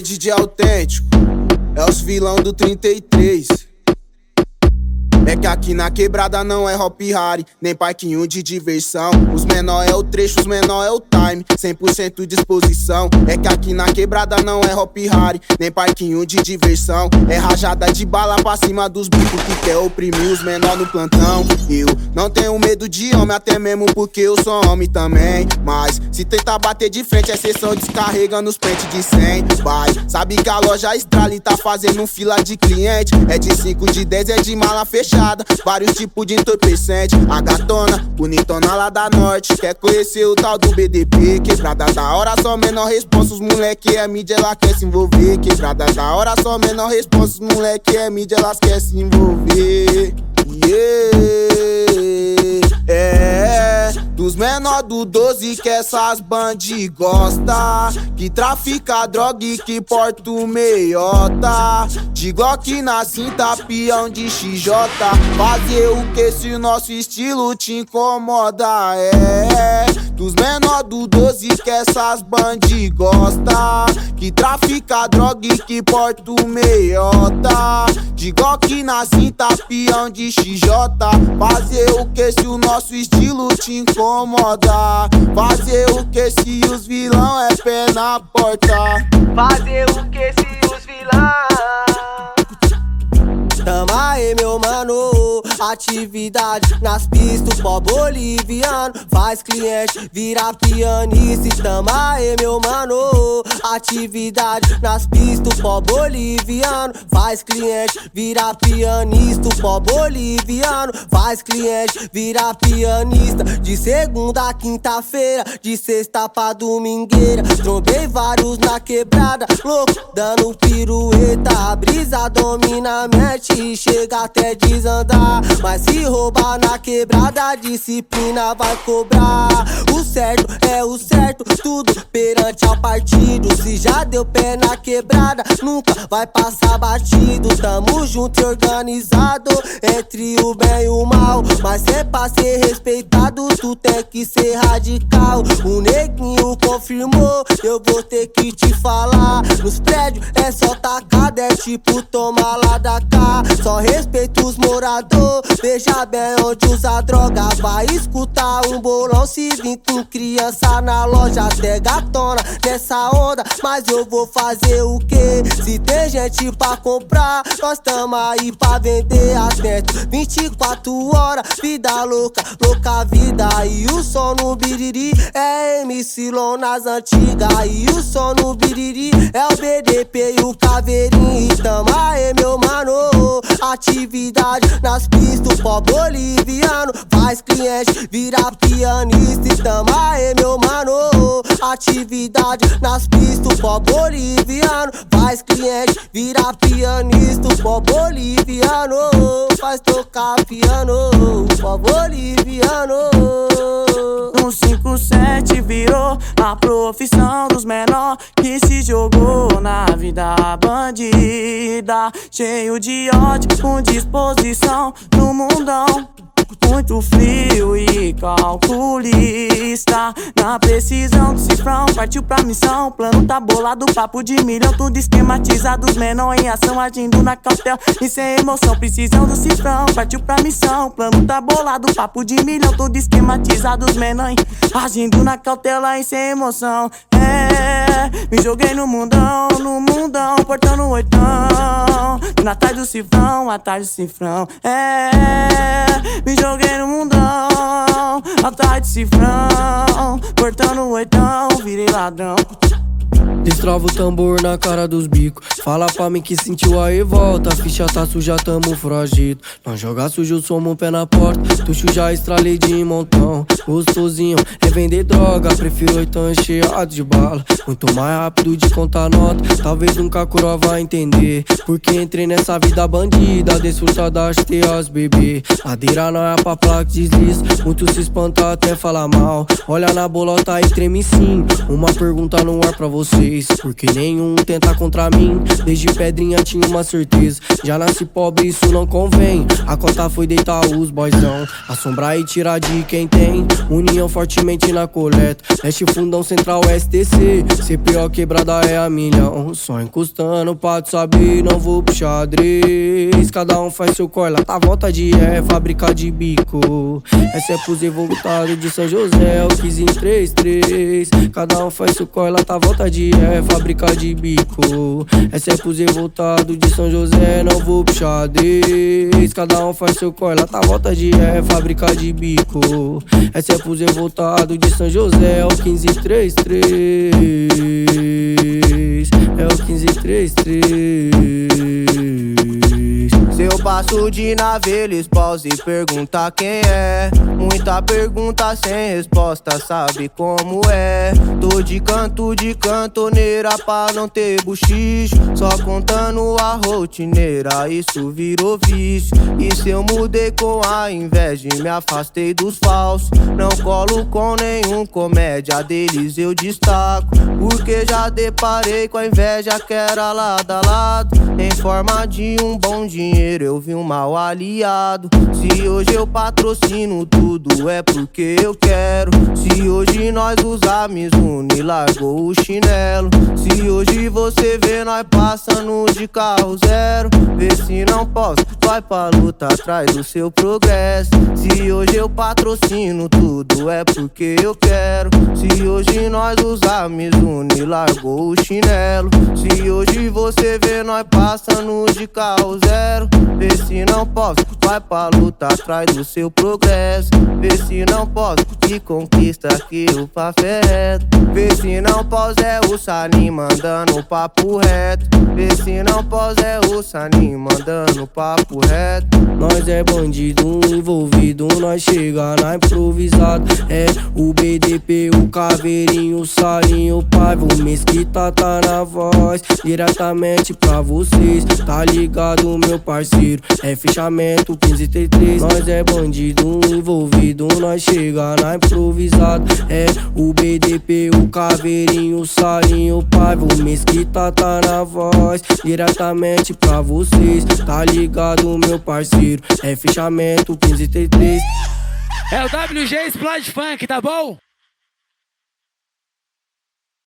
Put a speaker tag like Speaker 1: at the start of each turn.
Speaker 1: DJ autêntico? É os vilão do 33. É que aqui na quebrada não é hop harry, nem parquinho de diversão. Os menor é o trecho, os menor é o time, 100% disposição. É que aqui na quebrada não é hop harry, nem parquinho de diversão. É rajada de bala pra cima dos bicos que quer oprimir os menor no plantão. Eu não tenho medo de homem, até mesmo porque eu sou homem também. Mas se tentar bater de frente, é sessão descarrega nos pentes de 100. Vai, sabe que a loja Estrala tá fazendo fila de cliente. É de 5, de 10, é de mala fechada fechada, vários tipos de entorpecente. A gatona, bonitona lá da norte, quer conhecer o tal do BDP. Quebrada da hora, só menor resposta. Os moleque é mídia, ela quer se envolver. Quebrada da hora, só menor resposta. Os moleque é mídia, elas quer se envolver. Yeah. É, dos menor do 12 que essas bandi gosta Que trafica droga e que porta o meiota. De Glock na cinta, peão de XJ Fazer o que se o nosso estilo te incomoda É, dos menor do 12 que essas bandi gosta Que trafica droga e que porta o meiota De Glock na cinta, peão de XJ Fazer o que se o nosso nosso estilo te incomoda. Fazer o que se os vilão é pé na porta.
Speaker 2: Fazer o que se os vilão
Speaker 3: Tamo aí, meu mano. Atividade nas pistas, pó boliviano. Faz cliente, vira pianista. Tamo aí, meu mano. Atividade nas pistas, pó boliviano. Faz cliente, vira pianista. Pó boliviano. Faz cliente, vira pianista. De segunda a quinta-feira, de sexta pra domingueira. Trombei vários na quebrada, louco, dando pirueta. A brisa domina a mente e chega até desandar. Mas se roubar na quebrada, a disciplina vai cobrar. O certo é o certo, tudo perante ao partido. Se já deu pé na quebrada, nunca vai passar batido. Tamo junto e organizado entre o bem e o mal. Mas é pra ser respeitado, tu tem que ser radical. O neguinho confirmou, eu vou ter que te falar. Nos prédios é só tacada, é tipo tomar lá da cá. Só respeito os moradores. Veja bem onde usa droga. Vai escutar um bolão se vir com criança na loja. Até gatona nessa onda. Mas eu vou fazer o que? Se tem gente pra comprar, nós tamo aí pra vender atento. 24 horas, vida louca, louca vida. E o som no biriri é MC Lon nas antigas. E o som no biriri é o BDP e o Caveirinho. Atividade nas pistas, pó boliviano. Faz cliente, vira pianista. Tamo aí, meu mano. Atividade nas pistas, pó boliviano. Faz cliente, vira pianista. Pó boliviano. Faz tocar piano, pó boliviano.
Speaker 4: Um 57 virou a profissão dos menor que se jogou na vida bandida. Cheio de ódio, com disposição no mundão. Muito frio e calculista. Na precisão do cifrão Partiu pra missão. Plano tá bolado, papo de milhão. Tudo esquematizado, os menor em ação. Agindo na cautela e sem emoção. Precisão do cifrão Partiu pra missão. Plano tá bolado, papo de milhão. Tudo esquematizado, os menor Agindo na cautela e sem emoção Me joguei no mundão No mundão, portando oitão Na tarde do cifrão, atrás do cifrão É, me joguei no mundão, atrás de cifrão, cortando o oitão, virei ladrão.
Speaker 3: Destrava o tambor na cara dos bicos. Fala pra mim que sentiu aí volta. A ficha tá suja, tamo foragido. Não joga sujo, somos um pé na porta. Tuxo já estralei de montão. Gostosinho é vender droga. Prefiro oitão encheado de bala. Muito mais rápido de contar nota. Talvez nunca a coroa vai entender. Porque entrei nessa vida bandida. Desfrutada, achei as bebê. Ladeira não é pra placa desliza. Muito se espanta até falar mal. Olha na bolota e treme sim. Uma pergunta no ar pra você
Speaker 5: porque nenhum tenta contra mim. Desde pedrinha tinha uma certeza, já nasci pobre, isso não convém. A conta foi deitar os boyzão, assombrar e tirar de quem tem. União fortemente na coleta, leste fundão central STC. CPO quebrada é a milhão, só encostando pra tu saber, não vou pro xadrez. Cada um faz seu cor, lá tá volta de é, fábrica de bico. Essa é pros revoltados de São José, o 15 em 33. Cada um faz seu cor, lá tá volta de é, fábrica de bico. É pros revoltados de São José, não vou pro xadrez. Cada um faz seu cor, lá tá volta de é, fábrica de bico. É pros revoltados de São José, o 15 em 33. É o 15 em 33.
Speaker 6: Se eu passo de nave, eles pausam e pergunta quem é. Muita pergunta sem resposta, sabe como é. Tô de canto de cantoneira pra não ter buchicho. Só contando a rotineira, isso virou vício. E se eu mudei com a inveja e me afastei dos falsos. Não colo com nenhum comédia deles, eu destaco. Porque já deparei com a inveja que era lado a lado. Em forma de um bom dinheiro eu vi um mal aliado. Se hoje eu patrocino tudo, é porque eu quero. Se hoje nós os amigos une, largou o chinelo. Se hoje você vê nós passando de carro zero, posso, vai pra luta atrás do seu progresso. Se hoje eu patrocino tudo, é porque eu quero. Se hoje nós os amigos une, largou o chinelo. Se hoje você vê nós passando de carro zero, Vê se não posso, vai pra luta atrás do seu progresso. Vê se não posso, que conquista que o reto. Vê se não posso, é o Sani mandando papo reto. Vê se não posso, é o Sani mandando papo reto.
Speaker 5: Nós é bandido envolvido, nós chega na improvisado. É o BDP, o Caveirinho, o Salinho, o Paiva, o Mesquita tá na voz. Diretamente pra vocês, tá ligado, meu parceiro? É fechamento 1533. Nós é bandido envolvido, nós chega na improvisado. É o BDP, o Caveirinho, o Salinho, o Paiva, o Mesquita tá na voz. Diretamente pra vocês, tá ligado, meu parceiro? É fechamento 1533.
Speaker 7: É o WG Splash Funk, tá bom?